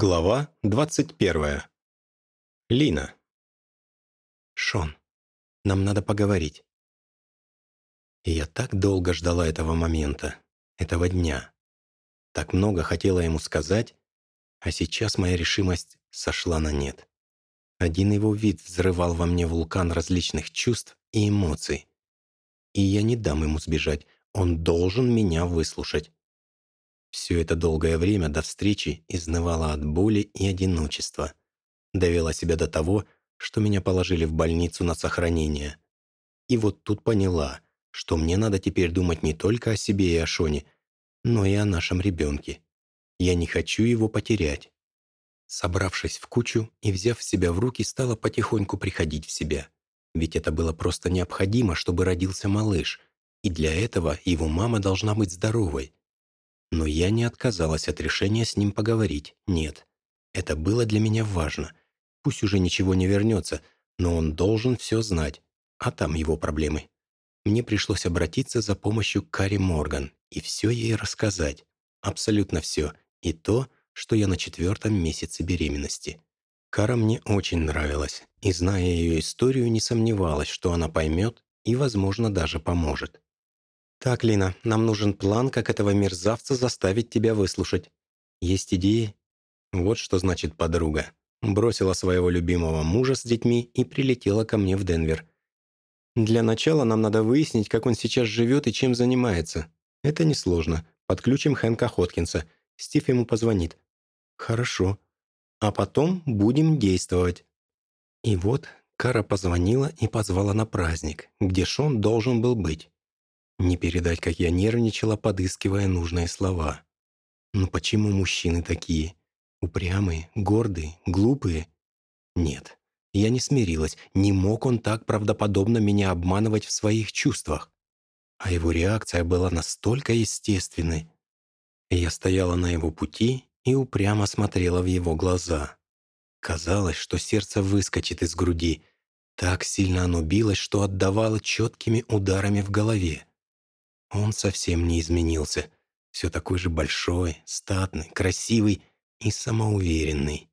Глава 21. Лина. «Шон, нам надо поговорить». И я так долго ждала этого момента, этого дня. Так много хотела ему сказать, а сейчас моя решимость сошла на нет. Один его вид взрывал во мне вулкан различных чувств и эмоций. И я не дам ему сбежать, он должен меня выслушать. Все это долгое время до встречи изнывала от боли и одиночества. Довела себя до того, что меня положили в больницу на сохранение. И вот тут поняла, что мне надо теперь думать не только о себе и о Шоне, но и о нашем ребенке. Я не хочу его потерять. Собравшись в кучу и взяв себя в руки, стала потихоньку приходить в себя. Ведь это было просто необходимо, чтобы родился малыш, и для этого его мама должна быть здоровой. Но я не отказалась от решения с ним поговорить, нет. Это было для меня важно. Пусть уже ничего не вернется, но он должен все знать, а там его проблемы. Мне пришлось обратиться за помощью к Карри Морган и все ей рассказать. Абсолютно все. И то, что я на четвертом месяце беременности. Кара мне очень нравилась, и, зная ее историю, не сомневалась, что она поймет и, возможно, даже поможет. «Так, Лина, нам нужен план, как этого мерзавца заставить тебя выслушать. Есть идеи?» Вот что значит подруга. Бросила своего любимого мужа с детьми и прилетела ко мне в Денвер. «Для начала нам надо выяснить, как он сейчас живет и чем занимается. Это несложно. Подключим Хэнка Хоткинса. Стив ему позвонит». «Хорошо. А потом будем действовать». И вот Кара позвонила и позвала на праздник, где Шон должен был быть. Не передать, как я нервничала, подыскивая нужные слова. Но почему мужчины такие? Упрямые, гордые, глупые? Нет, я не смирилась. Не мог он так правдоподобно меня обманывать в своих чувствах. А его реакция была настолько естественной. Я стояла на его пути и упрямо смотрела в его глаза. Казалось, что сердце выскочит из груди. Так сильно оно билось, что отдавало четкими ударами в голове. Он совсем не изменился. Все такой же большой, статный, красивый и самоуверенный.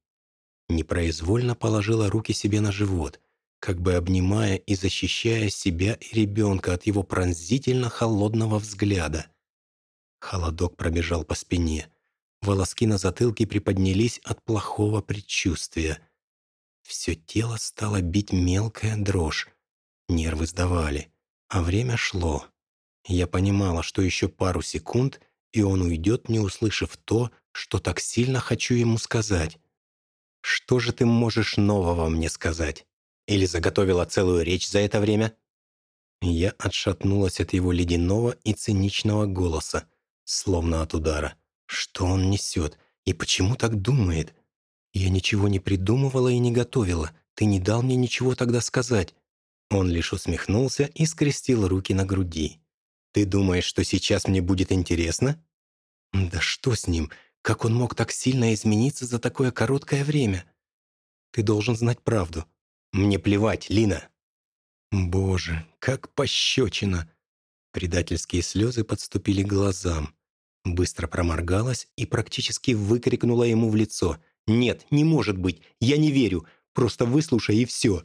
Непроизвольно положила руки себе на живот, как бы обнимая и защищая себя и ребенка от его пронзительно холодного взгляда. Холодок пробежал по спине. Волоски на затылке приподнялись от плохого предчувствия. Все тело стало бить мелкая дрожь. Нервы сдавали, а время шло. Я понимала, что еще пару секунд, и он уйдет, не услышав то, что так сильно хочу ему сказать. «Что же ты можешь нового мне сказать? Или заготовила целую речь за это время?» Я отшатнулась от его ледяного и циничного голоса, словно от удара. Что он несет? И почему так думает? Я ничего не придумывала и не готовила. Ты не дал мне ничего тогда сказать. Он лишь усмехнулся и скрестил руки на груди. Ты думаешь, что сейчас мне будет интересно? Да что с ним? Как он мог так сильно измениться за такое короткое время? Ты должен знать правду. Мне плевать, Лина. Боже, как пощечина. Предательские слезы подступили к глазам. Быстро проморгалась и практически выкрикнула ему в лицо. «Нет, не может быть! Я не верю! Просто выслушай и все!»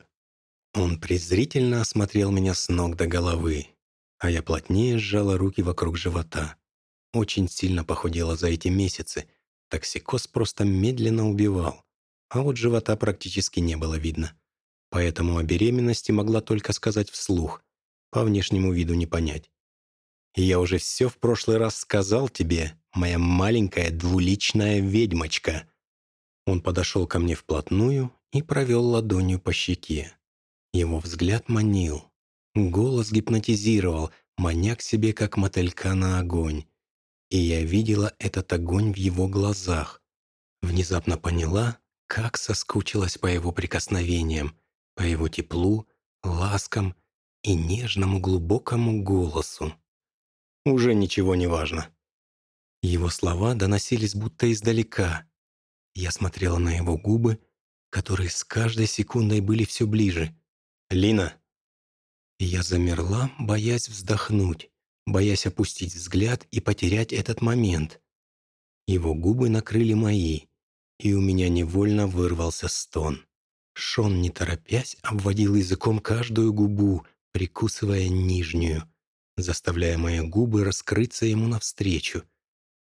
Он презрительно осмотрел меня с ног до головы а я плотнее сжала руки вокруг живота. Очень сильно похудела за эти месяцы. Токсикоз просто медленно убивал. А вот живота практически не было видно. Поэтому о беременности могла только сказать вслух. По внешнему виду не понять. «Я уже все в прошлый раз сказал тебе, моя маленькая двуличная ведьмочка». Он подошел ко мне вплотную и провел ладонью по щеке. Его взгляд манил. Голос гипнотизировал, маня к себе, как мотылька на огонь. И я видела этот огонь в его глазах. Внезапно поняла, как соскучилась по его прикосновениям, по его теплу, ласкам и нежному глубокому голосу. Уже ничего не важно. Его слова доносились будто издалека. Я смотрела на его губы, которые с каждой секундой были все ближе. «Лина, я замерла, боясь вздохнуть, боясь опустить взгляд и потерять этот момент. Его губы накрыли мои, и у меня невольно вырвался стон. Шон, не торопясь, обводил языком каждую губу, прикусывая нижнюю, заставляя мои губы раскрыться ему навстречу.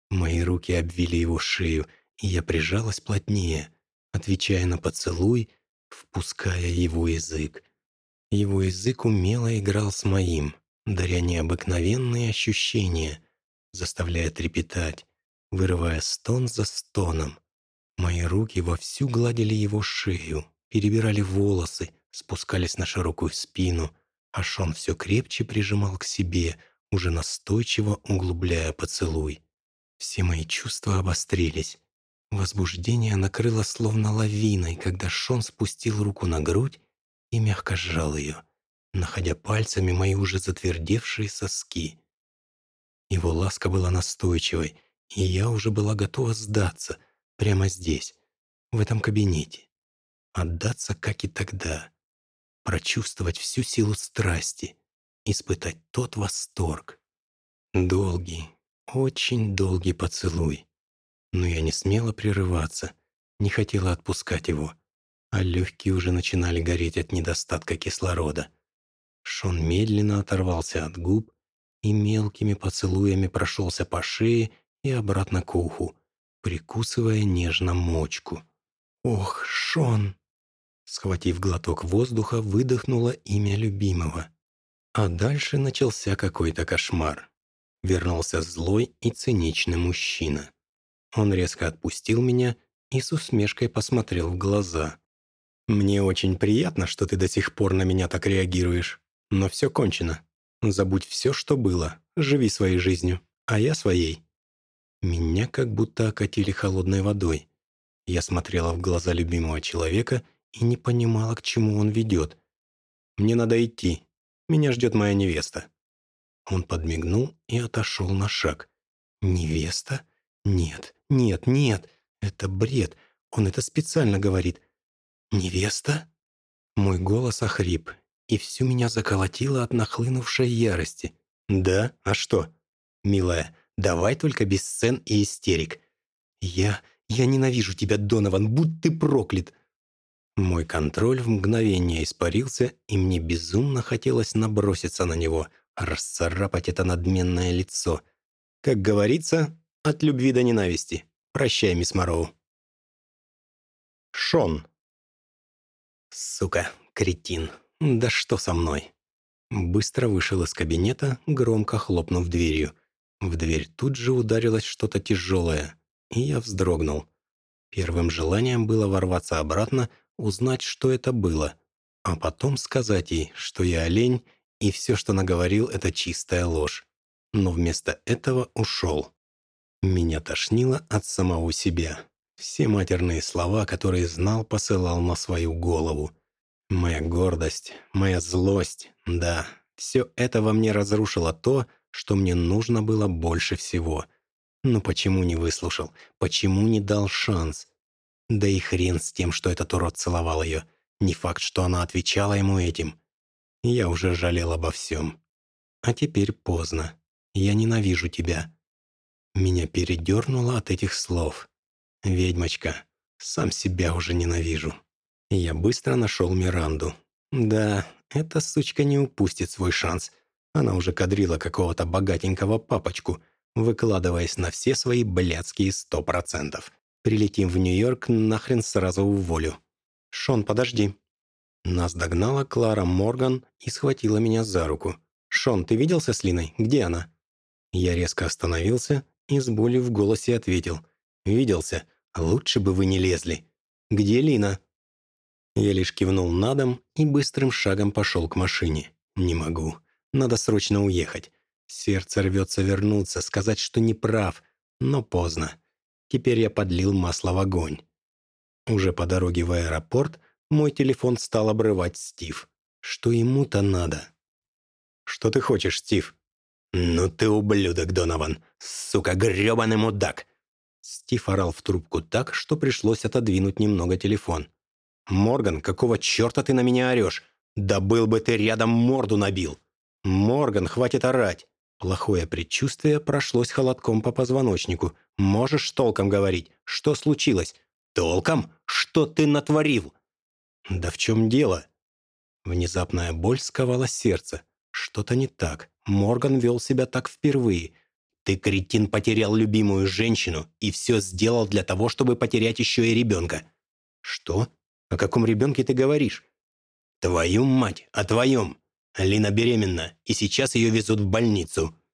Мои руки обвили его шею, и я прижалась плотнее, отвечая на поцелуй, впуская его язык. Его язык умело играл с моим, даря необыкновенные ощущения, заставляя трепетать, вырывая стон за стоном. Мои руки вовсю гладили его шею, перебирали волосы, спускались на широкую спину, а Шон все крепче прижимал к себе, уже настойчиво углубляя поцелуй. Все мои чувства обострились. Возбуждение накрыло словно лавиной, когда Шон спустил руку на грудь и мягко сжал ее, находя пальцами мои уже затвердевшие соски. Его ласка была настойчивой, и я уже была готова сдаться прямо здесь, в этом кабинете. Отдаться, как и тогда. Прочувствовать всю силу страсти, испытать тот восторг. Долгий, очень долгий поцелуй. Но я не смела прерываться, не хотела отпускать его, а легкие уже начинали гореть от недостатка кислорода. Шон медленно оторвался от губ и мелкими поцелуями прошелся по шее и обратно к уху, прикусывая нежно мочку. «Ох, Шон!» Схватив глоток воздуха, выдохнула имя любимого. А дальше начался какой-то кошмар вернулся злой и циничный мужчина. Он резко отпустил меня и с усмешкой посмотрел в глаза. «Мне очень приятно, что ты до сих пор на меня так реагируешь, но все кончено. Забудь все, что было, живи своей жизнью, а я своей». Меня как будто окатили холодной водой. Я смотрела в глаза любимого человека и не понимала, к чему он ведет. «Мне надо идти. Меня ждет моя невеста». Он подмигнул и отошел на шаг. «Невеста? Нет, нет, нет, это бред. Он это специально говорит. Невеста?» Мой голос охрип, и всю меня заколотило от нахлынувшей ярости. «Да? А что?» «Милая, давай только без сцен и истерик. Я... я ненавижу тебя, Донован, будь ты проклят!» Мой контроль в мгновение испарился, и мне безумно хотелось наброситься на него — расцарапать это надменное лицо. Как говорится, от любви до ненависти. Прощай, мисс Мороу. Шон. Сука, кретин. Да что со мной? Быстро вышел из кабинета, громко хлопнув дверью. В дверь тут же ударилось что-то тяжелое, и я вздрогнул. Первым желанием было ворваться обратно, узнать, что это было, а потом сказать ей, что я олень и все, что наговорил, это чистая ложь. Но вместо этого ушел. Меня тошнило от самого себя. Все матерные слова, которые знал, посылал на свою голову. Моя гордость, моя злость, да, все это во мне разрушило то, что мне нужно было больше всего. Но почему не выслушал? Почему не дал шанс? Да и хрен с тем, что этот урод целовал ее. Не факт, что она отвечала ему этим. Я уже жалел обо всем. А теперь поздно. Я ненавижу тебя. Меня передернуло от этих слов. Ведьмочка, сам себя уже ненавижу. Я быстро нашел Миранду. Да, эта сучка не упустит свой шанс. Она уже кадрила какого-то богатенького папочку, выкладываясь на все свои блядские сто процентов. Прилетим в Нью-Йорк, нахрен сразу уволю. «Шон, подожди», нас догнала Клара Морган и схватила меня за руку. «Шон, ты виделся с Линой? Где она?» Я резко остановился и с болью в голосе ответил. «Виделся. Лучше бы вы не лезли. Где Лина?» Я лишь кивнул на дом и быстрым шагом пошел к машине. «Не могу. Надо срочно уехать. Сердце рвется вернуться, сказать, что не прав, но поздно. Теперь я подлил масло в огонь. Уже по дороге в аэропорт мой телефон стал обрывать Стив. Что ему-то надо? «Что ты хочешь, Стив?» «Ну ты ублюдок, Донован! Сука, грёбаный мудак!» Стив орал в трубку так, что пришлось отодвинуть немного телефон. «Морган, какого чёрта ты на меня орёшь? Да был бы ты рядом, морду набил!» «Морган, хватит орать!» Плохое предчувствие прошлось холодком по позвоночнику. «Можешь толком говорить? Что случилось? «Толком? Что ты натворил?» «Да в чем дело?» Внезапная боль сковала сердце. Что-то не так. Морган вел себя так впервые. «Ты, кретин, потерял любимую женщину и все сделал для того, чтобы потерять еще и ребенка». «Что? О каком ребенке ты говоришь?» «Твою мать, о твоем! Лина беременна, и сейчас ее везут в больницу.